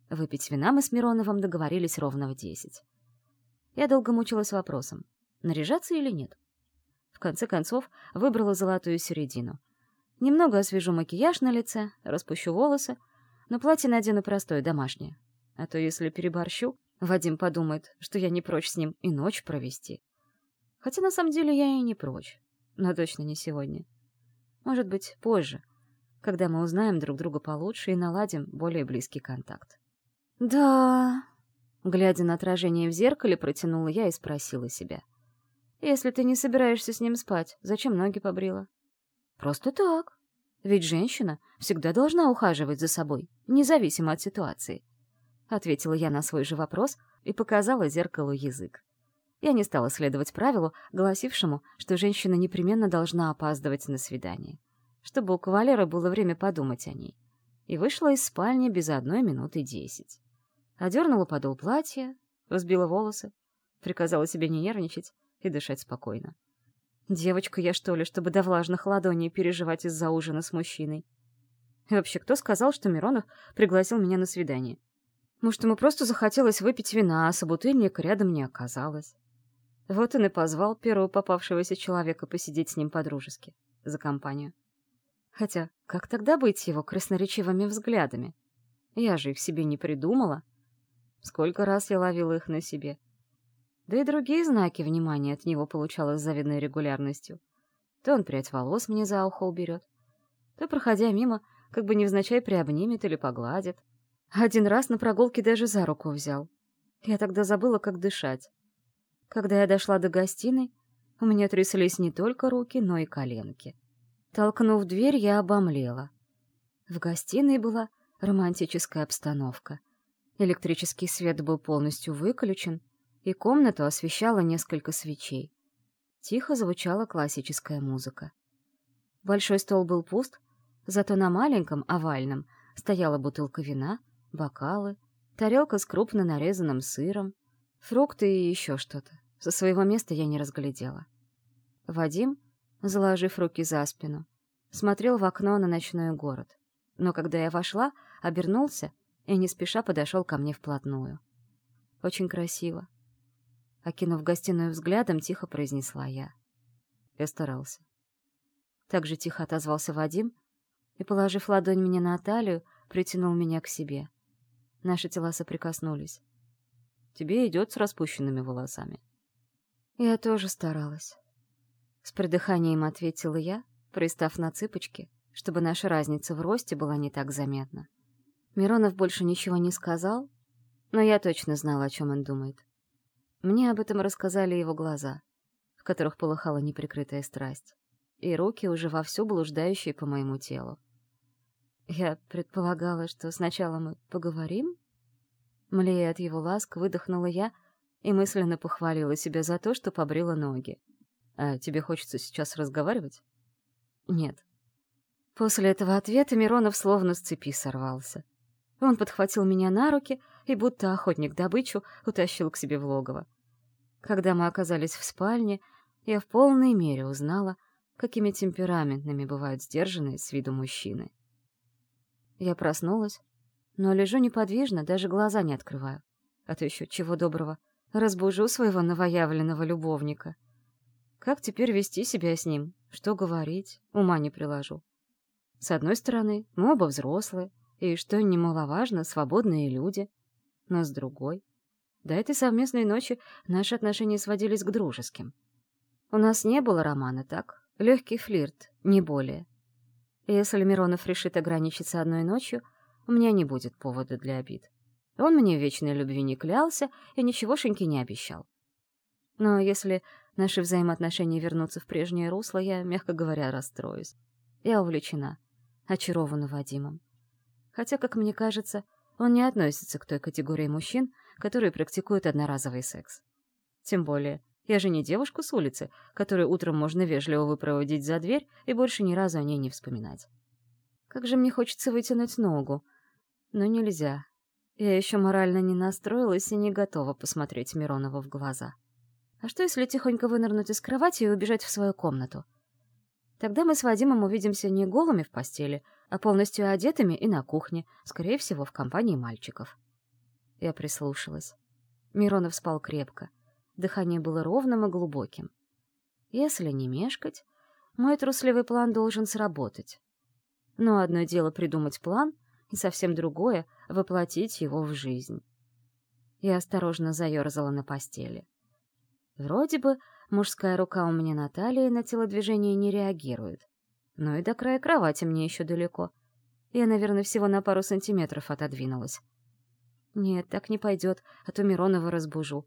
Выпить вина мы с Мироновым договорились ровно в десять. Я долго мучилась вопросом, наряжаться или нет. В конце концов, выбрала золотую середину. Немного освежу макияж на лице, распущу волосы, но платье надену простое, домашнее. А то если переборщу, Вадим подумает, что я не прочь с ним и ночь провести. Хотя на самом деле я и не прочь, но точно не сегодня. Может быть, позже, когда мы узнаем друг друга получше и наладим более близкий контакт. «Да...» — глядя на отражение в зеркале, протянула я и спросила себя. «Если ты не собираешься с ним спать, зачем ноги побрила?» «Просто так. Ведь женщина всегда должна ухаживать за собой, независимо от ситуации», — ответила я на свой же вопрос, и показала зеркалу язык. Я не стала следовать правилу, гласившему, что женщина непременно должна опаздывать на свидание, чтобы у кавалера было время подумать о ней. И вышла из спальни без одной минуты десять. Одернула подол платья, взбила волосы, приказала себе не нервничать и дышать спокойно. Девочка я, что ли, чтобы до влажных ладоней переживать из-за ужина с мужчиной? И вообще, кто сказал, что Миронов пригласил меня на свидание? Может, ему просто захотелось выпить вина, а собутыльника рядом не оказалось. Вот он и позвал первого попавшегося человека посидеть с ним по-дружески, за компанию. Хотя, как тогда быть его красноречивыми взглядами? Я же их себе не придумала. Сколько раз я ловила их на себе. Да и другие знаки внимания от него получала с завидной регулярностью. То он прядь волос мне за ухо уберет, то, проходя мимо, как бы невзначай приобнимет или погладит. Один раз на прогулке даже за руку взял. Я тогда забыла, как дышать. Когда я дошла до гостиной, у меня тряслись не только руки, но и коленки. Толкнув дверь, я обомлела. В гостиной была романтическая обстановка. Электрический свет был полностью выключен, и комнату освещало несколько свечей. Тихо звучала классическая музыка. Большой стол был пуст, зато на маленьком, овальном, стояла бутылка вина, бокалы, тарелка с крупно нарезанным сыром, фрукты и еще что-то. Со своего места я не разглядела. Вадим, заложив руки за спину, смотрел в окно на ночной город. Но когда я вошла, обернулся и не спеша подошел ко мне вплотную. Очень красиво. Окинув гостиную взглядом, тихо произнесла я. Я старался. Так же тихо отозвался Вадим и, положив ладонь мне на талию, притянул меня к себе. Наши тела соприкоснулись. Тебе идет с распущенными волосами. Я тоже старалась. С придыханием ответила я, пристав на цыпочки, чтобы наша разница в росте была не так заметна. Миронов больше ничего не сказал, но я точно знала, о чем он думает. Мне об этом рассказали его глаза, в которых полыхала неприкрытая страсть, и руки, уже вовсю блуждающие по моему телу. Я предполагала, что сначала мы поговорим? Млея от его ласк, выдохнула я и мысленно похвалила себя за то, что побрила ноги. «А тебе хочется сейчас разговаривать?» «Нет». После этого ответа Миронов словно с цепи сорвался. Он подхватил меня на руки и, будто охотник добычу, утащил к себе в логово. Когда мы оказались в спальне, я в полной мере узнала, какими темпераментными бывают сдержанные с виду мужчины. Я проснулась, но лежу неподвижно, даже глаза не открываю. А то еще чего доброго, разбужу своего новоявленного любовника. Как теперь вести себя с ним? Что говорить? Ума не приложу. С одной стороны, мы оба взрослые, и, что немаловажно, свободные люди. Но с другой, до этой совместной ночи наши отношения сводились к дружеским. У нас не было романа, так? Легкий флирт, не более. Если Миронов решит ограничиться одной ночью, у меня не будет повода для обид. Он мне в вечной любви не клялся и ничегошеньки не обещал. Но если наши взаимоотношения вернутся в прежнее русло, я, мягко говоря, расстроюсь. Я увлечена, очарована Вадимом. Хотя, как мне кажется, он не относится к той категории мужчин, которые практикуют одноразовый секс. Тем более, я же не девушка с улицы, которую утром можно вежливо выпроводить за дверь и больше ни разу о ней не вспоминать. Как же мне хочется вытянуть ногу. Но нельзя. Я еще морально не настроилась и не готова посмотреть Миронова в глаза. А что, если тихонько вынырнуть из кровати и убежать в свою комнату? Тогда мы с Вадимом увидимся не голыми в постели, а полностью одетыми и на кухне, скорее всего, в компании мальчиков. Я прислушалась. Миронов спал крепко. Дыхание было ровным и глубоким. Если не мешкать, мой трусливый план должен сработать. Но одно дело придумать план, и совсем другое — воплотить его в жизнь. Я осторожно заерзала на постели. Вроде бы мужская рука у меня на талии на телодвижение не реагирует. Но и до края кровати мне еще далеко. Я, наверное, всего на пару сантиметров отодвинулась. Нет, так не пойдет, а то Миронова разбужу.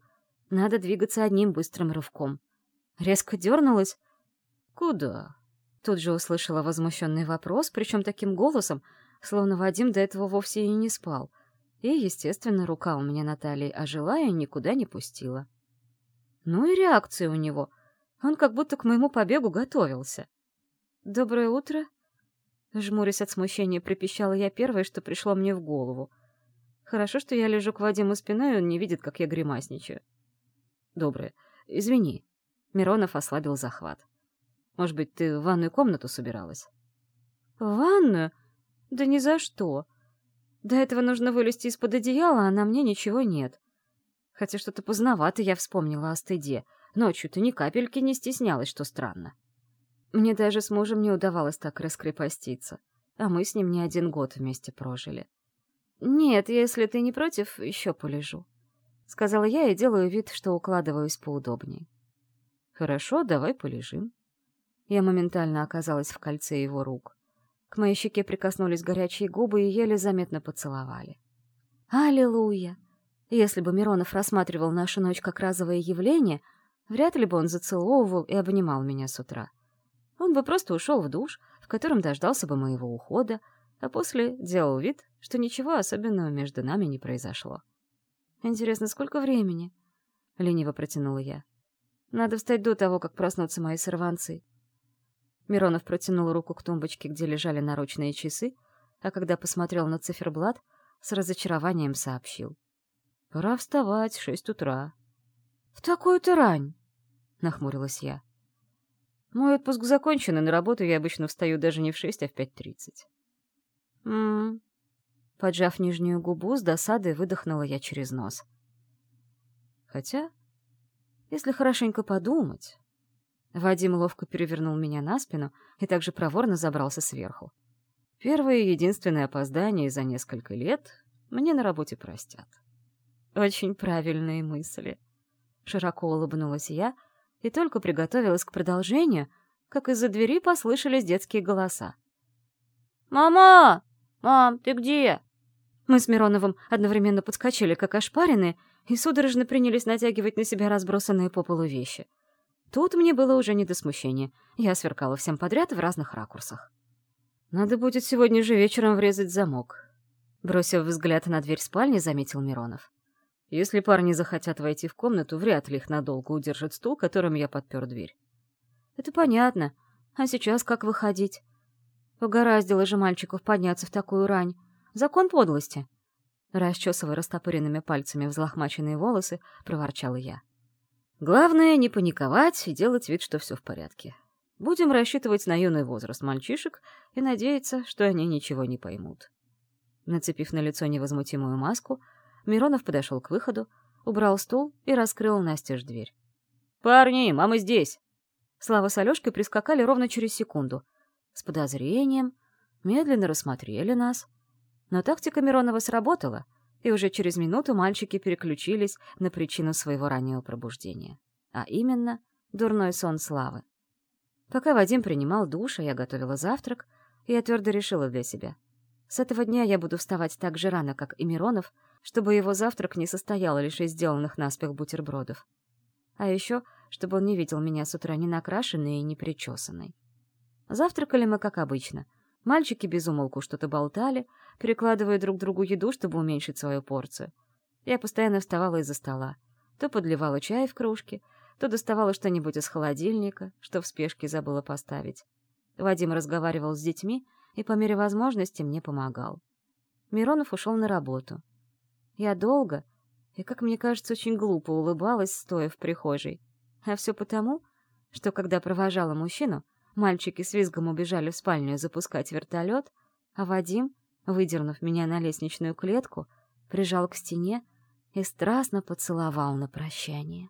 Надо двигаться одним быстрым рывком. Резко дернулась. «Куда?» Тут же услышала возмущенный вопрос, причем таким голосом, словно Вадим до этого вовсе и не спал. И, естественно, рука у меня на талии ожила и никуда не пустила. Ну и реакция у него. Он как будто к моему побегу готовился. «Доброе утро!» Жмурясь от смущения, пропищала я первое, что пришло мне в голову. Хорошо, что я лежу к Вадиму спиной, он не видит, как я гримасничаю. «Доброе. Извини». Миронов ослабил захват. «Может быть, ты в ванную комнату собиралась?» «В ванную? Да ни за что. До этого нужно вылезти из-под одеяла, а на мне ничего нет. Хотя что-то поздновато я вспомнила о стыде. Ночью-то ни капельки не стеснялась, что странно. Мне даже с мужем не удавалось так раскрепоститься, а мы с ним не один год вместе прожили. «Нет, если ты не против, еще полежу», — сказала я и делаю вид, что укладываюсь поудобнее. «Хорошо, давай полежим». Я моментально оказалась в кольце его рук. К моей щеке прикоснулись горячие губы и еле заметно поцеловали. Аллилуйя! Если бы Миронов рассматривал нашу ночь как разовое явление, вряд ли бы он зацеловывал и обнимал меня с утра. Он бы просто ушел в душ, в котором дождался бы моего ухода, а после делал вид, что ничего особенного между нами не произошло. «Интересно, сколько времени?» — лениво протянула я. «Надо встать до того, как проснутся мои сорванцы». Миронов протянул руку к тумбочке, где лежали наручные часы, а когда посмотрел на циферблат, с разочарованием сообщил. «Пора вставать, шесть утра». «В такую-то рань!» — нахмурилась я. «Мой отпуск закончен, и на работу я обычно встаю даже не в шесть, а в пять тридцать». «М-м-м...» Поджав нижнюю губу, с досадой выдохнула я через нос. Хотя, если хорошенько подумать, Вадим ловко перевернул меня на спину и также проворно забрался сверху. Первое и единственное опоздание за несколько лет мне на работе простят. Очень правильные мысли. Широко улыбнулась я и только приготовилась к продолжению, как из-за двери послышались детские голоса. «Мама! Мам, ты где?» Мы с Мироновым одновременно подскочили, как ошпаренные, и судорожно принялись натягивать на себя разбросанные по полу вещи — Тут мне было уже не до смущения. Я сверкала всем подряд в разных ракурсах. «Надо будет сегодня же вечером врезать замок», — бросив взгляд на дверь спальни, заметил Миронов. «Если парни захотят войти в комнату, вряд ли их надолго удержит стул, которым я подпер дверь». «Это понятно. А сейчас как выходить? Угораздило же мальчиков подняться в такую рань. Закон подлости». Расчесывая растопыренными пальцами взлохмаченные волосы, проворчала я. Главное — не паниковать и делать вид, что все в порядке. Будем рассчитывать на юный возраст мальчишек и надеяться, что они ничего не поймут. Нацепив на лицо невозмутимую маску, Миронов подошел к выходу, убрал стул и раскрыл настежь дверь. «Парни, мама здесь!» Слава с Алёшкой прискакали ровно через секунду. С подозрением, медленно рассмотрели нас. Но тактика Миронова сработала — и уже через минуту мальчики переключились на причину своего раннего пробуждения, а именно дурной сон Славы. Пока Вадим принимал душ, а я готовила завтрак, я твердо решила для себя. С этого дня я буду вставать так же рано, как и Миронов, чтобы его завтрак не состоял лишь из сделанных наспех бутербродов. А еще, чтобы он не видел меня с утра не накрашенной и не причесанной. Завтракали мы, как обычно — Мальчики безумолку что-то болтали, перекладывая друг другу еду, чтобы уменьшить свою порцию. Я постоянно вставала из-за стола. То подливала чай в кружки, то доставала что-нибудь из холодильника, что в спешке забыла поставить. Вадим разговаривал с детьми и по мере возможности мне помогал. Миронов ушел на работу. Я долго и, как мне кажется, очень глупо улыбалась, стоя в прихожей. А все потому, что, когда провожала мужчину, Мальчики с визгом убежали в спальню запускать вертолет, а Вадим, выдернув меня на лестничную клетку, прижал к стене и страстно поцеловал на прощание.